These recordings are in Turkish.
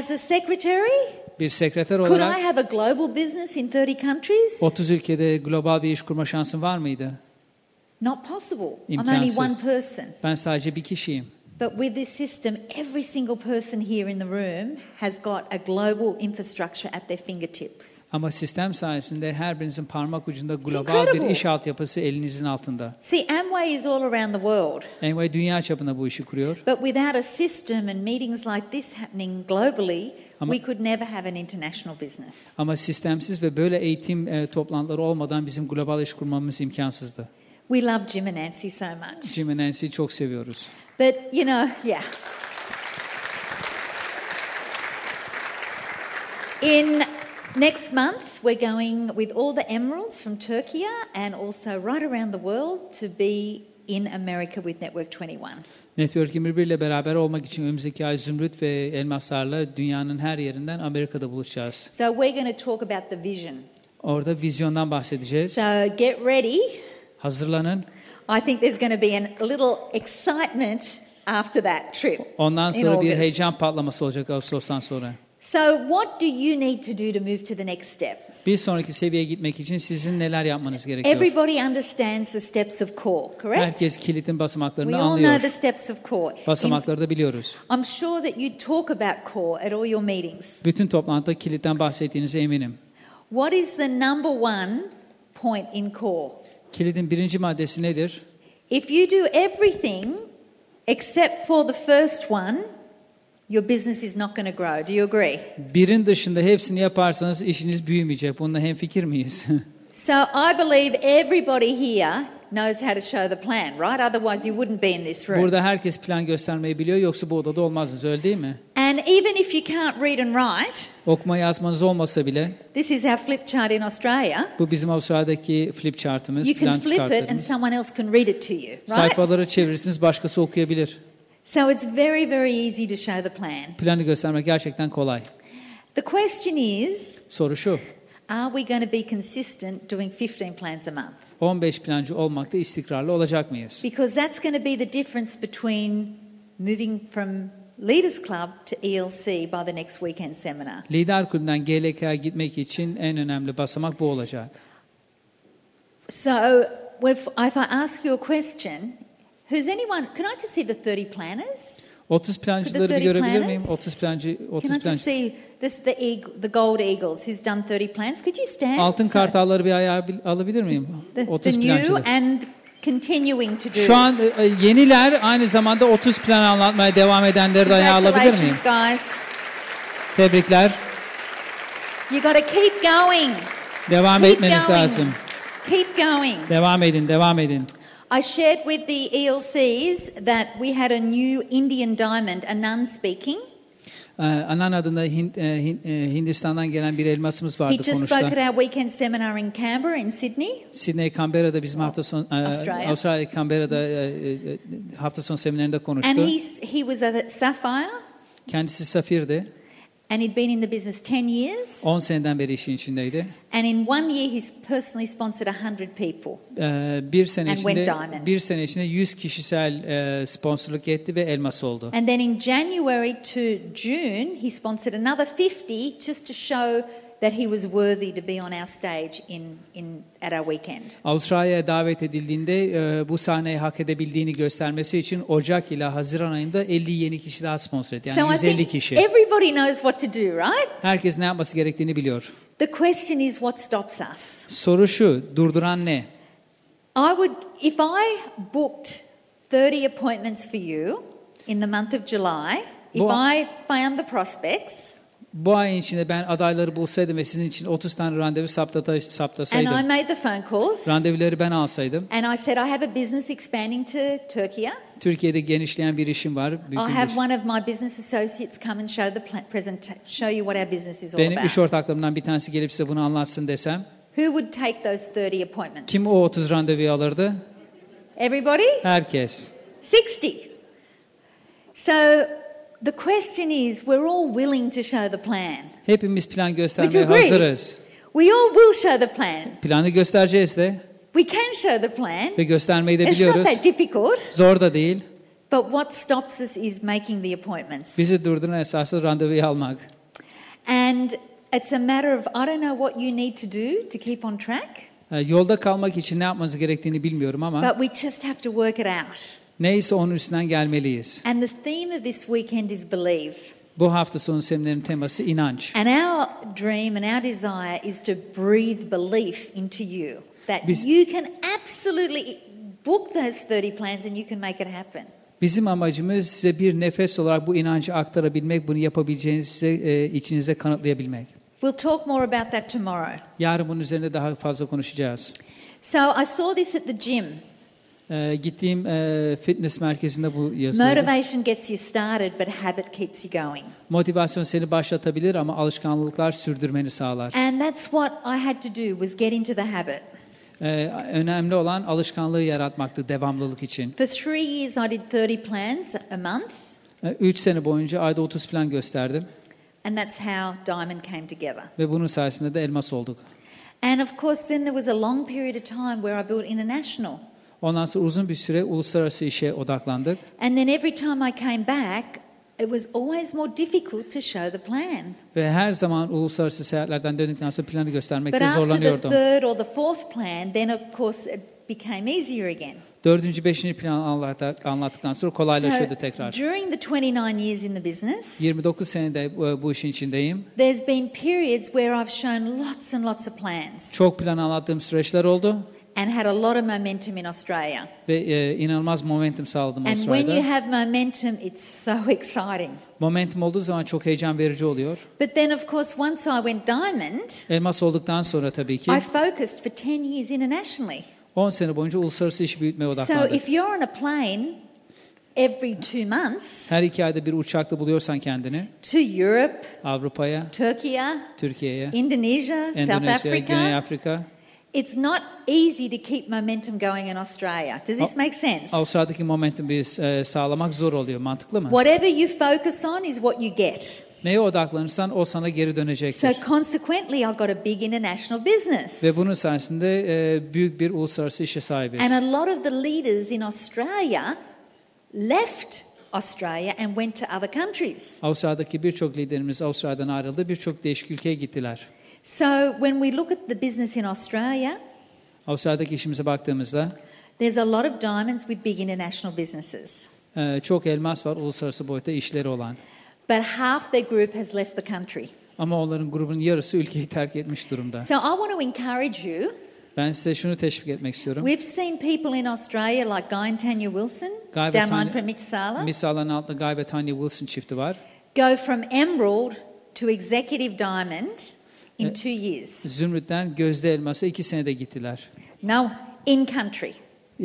As a secretary, Bir sekreter could I olarak have a global business in 30 countries? 30 ülkede global bir iş kurma şansın var mıydı? Not possible. I'm only one İmkansız. person. Ben sadece bir kişiyim. But with this system, every single person here in the room has got a global infrastructure at their fingertips. Ama sistem sayesinde her birinizin parmak ucunda global bir iş altyapısı elinizin altında. See, Amway is all around the world. Envy dünya çapında bu işi kuruyor. But without a system and meetings like this happening globally, Ama- we could never have an international business. Ama sistemsiz ve böyle eğitim e, toplantıları olmadan bizim global iş kurmamız imkansızdı. We love Jim and Nancy so much. Jim ve Nancy'yi çok seviyoruz. But, you know, yeah. In next month, we're going with all the emeralds from Turkey and also right around the world to be in America with Network 21. Network 21 ile beraber olmak için önümüzdeki ay zümrüt ve elmaslarla dünyanın her yerinden Amerika'da buluşacağız. So we're going to talk about the vision. Orada vizyondan bahsedeceğiz. So get ready. Hazırlanın. I think there's going to be a little excitement after that trip. Ondan sonra bir heyecan patlaması olacak Ağustos'tan sonra. So, what do you need to do to move to the next step? Bir sonraki seviyeye gitmek için sizin neler yapmanız gerekiyor? Everybody understands the steps of core, correct? Herkes kilitin We basamaklarını all know anlıyor. the steps of core. Basamakları da biliyoruz. I'm sure that you talk about core at all your meetings. Bütün toplantıda kilitten bahsettiğinize eminim. What is the number one point in core? Kilidin birinci maddesi nedir? If you do everything except for the first one, your business is not going to grow. Do you agree? Birin dışında hepsini yaparsanız işiniz büyümeyecek. Bununla hemfikir miyiz? So I believe everybody here knows how to show the plan, right? Otherwise, you wouldn't be in this room. Burada herkes plan göstermeyi biliyor yoksa bu odada olmazdınız öyle değil mi? And even if you can't read and write, Okuma yazmanız olmasa bile this is our flip chart in Australia. bu bizim Avustralya'daki flip chartımız, You plan can flip it and someone else can read it to you, right? Sayfaları çevirirsiniz başkası okuyabilir. So it's very, very easy to show the plan. Planı göstermek gerçekten kolay. The question is Soru şu. Are we going to be consistent doing 15 plans a month? 15 plancı olmakta istikrarlı olacak mıyız? Because that's going to be the difference between moving from Leaders Club to ELC by the next weekend seminar. Lider kulübünden GLK'ya gitmek için en önemli basamak bu olacak. So if, if I ask you a question, who's anyone, can I just see the 30 planners? 30 plancıları bir 30 görebilir miyim? 30 plancı, Can 30 I just see this, the, eag- the gold eagles who's done 30 plans? Could you stand? Altın kartalları bir ayağa bil- alabilir miyim? the, the 30 new and continuing to do. Şu an e, e, yeniler aynı zamanda 30 plan anlatmaya devam edenleri de ayağa alabilir miyim? Guys. Tebrikler. You got to keep going. Devam Keep etmeniz going. lazım. Keep going. Devam edin, devam edin. I shared with the ELCs that we had a new Indian diamond, a nun speaking. Uh, ee, Anan adında Hin- e, uh, Hin- e, uh, Hindistan'dan gelen bir elmasımız He vardı just spoke at konuşta. our weekend seminar in Canberra, in Sydney. Sydney, Canberra'da bizim oh, hafta son e, Australia. Avustralya Canberra'da e, e, hafta son seminerinde And konuştu. he's, he was a sapphire, Kendisi Safir'di. And he'd been in the business 10 years. 10 seneden beri işin içindeydi. And in one year, he's personally sponsored 100 people. Ee, bir sene And went içinde diamond. bir sene içinde 100 kişisel e, sponsorluk etti ve elmas oldu. And then in January to June, he sponsored another 50 just to show that he was worthy to be on our stage in, in, at our weekend. Avustralya'ya davet edildiğinde e, bu sahneyi hak edebildiğini göstermesi için Ocak ile Haziran ayında 50 yeni kişi daha sponsor etti. Yani so I 150 think kişi. everybody knows what to do, right? Herkes ne yapması gerektiğini biliyor. The question is what stops us? Soru şu, durduran ne? I would, if I booked 30 appointments for you in the month of July, if Bu- I found the prospects Bu ay içinde ben adayları bulsaydım ve sizin için 30 tane randevu saptata, and saptasaydım, I made the phone calls randevuları ben alsaydım, and I said I have a business expanding to Turkey, Türkiye'de genişleyen bir işim var. I'll have one of my business associates come and show the present, show you what our business is all Benim about. iş ortaklarımdan bir tanesi gelip size bunu anlatsın desem, Who would take those 30 appointments? kim o 30 randevuyu alırdı? Everybody? Herkes. 60. So the question is we're all willing to show the plan. Hepimiz plan göstermeye hazırız. We all will show the plan. Planı göstereceğiz de We can show the plan. ve göstermeyi de biliyoruz. It's not that difficult. Zor da değil. But what stops us is making the appointments. Bizi durduran esası randevuyu almak. And it's a matter of I don't know what you need to do to keep on track, Yolda kalmak için ne yapmanız gerektiğini bilmiyorum ama but we just have to work it out. Neyse onun üstünden gelmeliyiz. And the theme of this weekend is believe. Bu hafta sonu seminerin teması inanç. And our dream and our desire is to breathe belief into you that Biz- you can absolutely book those 30 plans and you can make it happen. Bizim amacımız size bir nefes olarak bu inancı aktarabilmek, bunu yapabileceğinizi e, içinizde kanıtlayabilmek. We'll talk more about that tomorrow. Yarın bunun üzerinde daha fazla konuşacağız. So I saw this at the gym. E, gittiğim e, fitness merkezinde bu yazılıydı. Motivation gets you started, but habit keeps you going. Motivasyon seni başlatabilir ama alışkanlıklar sürdürmeni sağlar. And that's what I had to do was get into the habit. E, önemli olan alışkanlığı yaratmaktı devamlılık için. For three years, I did 30 plans a month, 3 sene boyunca ayda 30 plan gösterdim and that's how Diamond came together. ve bunun sayesinde de elmas olduk. And of course, then there was a long period of time where I built international. Ondan sonra uzun bir süre uluslararası işe odaklandık. And then every time I came back, it was always more difficult to show the plan. Ve her zaman uluslararası seyahatlerden döndükten sonra planı But göstermekte after the zorlanıyordum. third or the fourth plan, then of course it became easier again. Dördüncü, beşinci planı anlat- anlattıktan sonra kolaylaşıyordu tekrar. during the 29 years in the business, 29 senede bu, bu işin içindeyim. there's been periods where I've shown lots and lots of plans Çok plan anlattığım süreçler oldu and had a lot of momentum in Australia. ve e, inanılmaz momentum sağladım And when you Avustralya'da. have momentum, it's so exciting. Momentum olduğu zaman çok heyecan verici oluyor. But then, of course, once I went diamond, Elmas olduktan sonra tabii ki I focused for 10 years internationally. 10 sene boyunca uluslararası iş büyütmeye So odaklandık. if you're on a plane every two months Her iki ayda bir uçakta buluyorsan kendini to Europe, Avrupa'ya, Turkey, Türkiye'ye, Indonesia, South Endonezya, Güney Africa, Afrika. İt's not easy to keep momentum going in Australia. Does this make sense? Avustralya'daki momentum bir e, sağlamak zor oluyor. Mantıklı mı? Whatever you focus on is what you get. Neye odaklanırsan o sana geri dönecektir. So consequently, I've got a big international business. Ve bunun sayesinde e, büyük bir uluslararası işe sahibiz. And a lot of the leaders in Australia left Australia and went to other countries. Avustralya'daki birçok liderimiz Avustralya'dan ayrıldı. Birçok değişik ülkeye gittiler. So when we look at the business in Australia, Avustralya'daki işimize baktığımızda there's a lot of diamonds with big international businesses. e, çok elmas var uluslararası boyutta işleri olan. But half their group has left the country. Ama onların grubun yarısı ülkeyi terk etmiş durumda. So I want to encourage you. Ben size şunu teşvik etmek istiyorum. We've seen people in Australia like Guy and Tanya Wilson, Guy down Tanya- from Mitsala, Misal'ın altında Guy ve Tanya Wilson çifti var. go from emerald to executive diamond in Eh, two years. Zümrüt'ten Gözde Elmas'a iki senede gittiler. No, in country.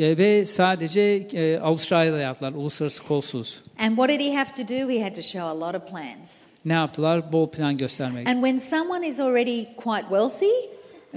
E, ve sadece e, Avustralya'da yaptılar, uluslararası kolsuz. And what did he have to do? He had to show a lot of plans. Ne yaptılar? Bol plan göstermek. And when someone is already quite wealthy,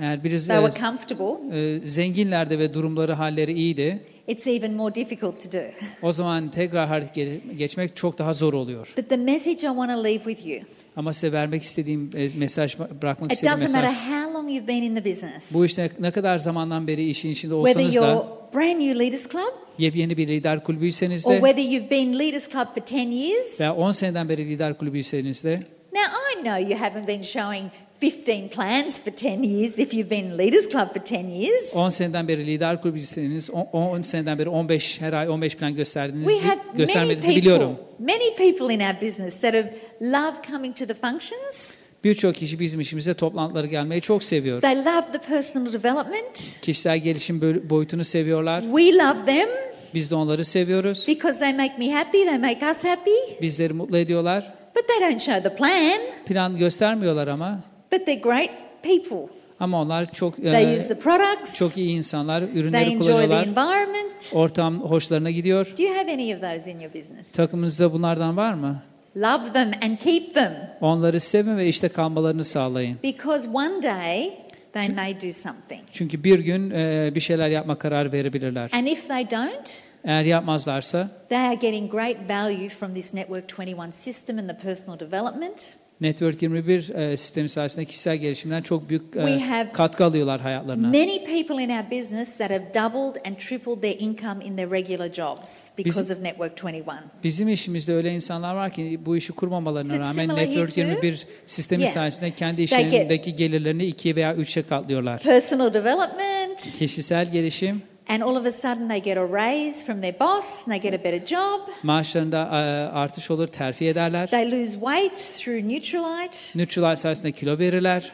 Eğer birisi they e, were comfortable, e, zenginlerdi ve durumları, halleri iyiydi, it's even more difficult to do. o zaman tekrar harekete geçmek çok daha zor oluyor. But the message I want to leave with you Ama size vermek istediğim e, mesaj, bırakmak it istediğim doesn't matter mesaj. how long you've been in the business, Bu işte ne kadar zamandan beri işin içinde whether olsanız you're da, brand new Leaders Club yepyeni bir lider kulübüyseniz or de whether you've been Leaders Club for 10 years. veya 10 seneden beri lider kulübüyseniz de, Now, I know you haven't been showing 15 plans for 10 years if you've been Leaders Club for 10 years. 10 seneden beri lider kulübüyseniz, 10, 10 seneden beri 15 her ay 15 plan gösterdiğinizi göstermediğinizi biliyorum. many people in our business that have loved coming to the functions. Birçok kişi bizim işimize toplantılara gelmeyi çok seviyor. They love the personal development. Kişisel gelişim boyutunu seviyorlar. We love them Biz de onları seviyoruz. because they make me happy, they make us happy. Bizleri mutlu ediyorlar. But they don't show the plan. Plan göstermiyorlar ama But they're great people. ama onlar çok They e, use the products. çok iyi insanlar. They Ürünleri enjoy the kullanıyorlar. environment. Ortam hoşlarına gidiyor. Do you have any of those in your business? Takımınızda bunlardan var mı? Love them and keep them Onları sevin ve işte kalmalarını sağlayın. because one day they may do something. Çünkü bir gün e, bir şeyler yapma kararı verebilirler. And if they don't, Eğer yapmazlarsa they are getting great value from this Network 21 system and the personal development. Network 21 e, sistemi sayesinde kişisel gelişimden çok büyük e, katkı alıyorlar hayatlarına. Many people in our business that have doubled and tripled their income in their regular jobs because of Network 21. Bizim işimizde öyle insanlar var ki bu işi kurmamalarına rağmen Network here too? 21 sistemi Yeah. sayesinde kendi işlerindeki gelirlerini ikiye veya üçe katlıyorlar. Personal development, Kişisel gelişim, and all of a sudden they get a raise from their boss and they get a better job. maaşlarında artış olur, terfi ederler. They lose weight through Neutralite. Nutrilite sayesinde kilo verirler.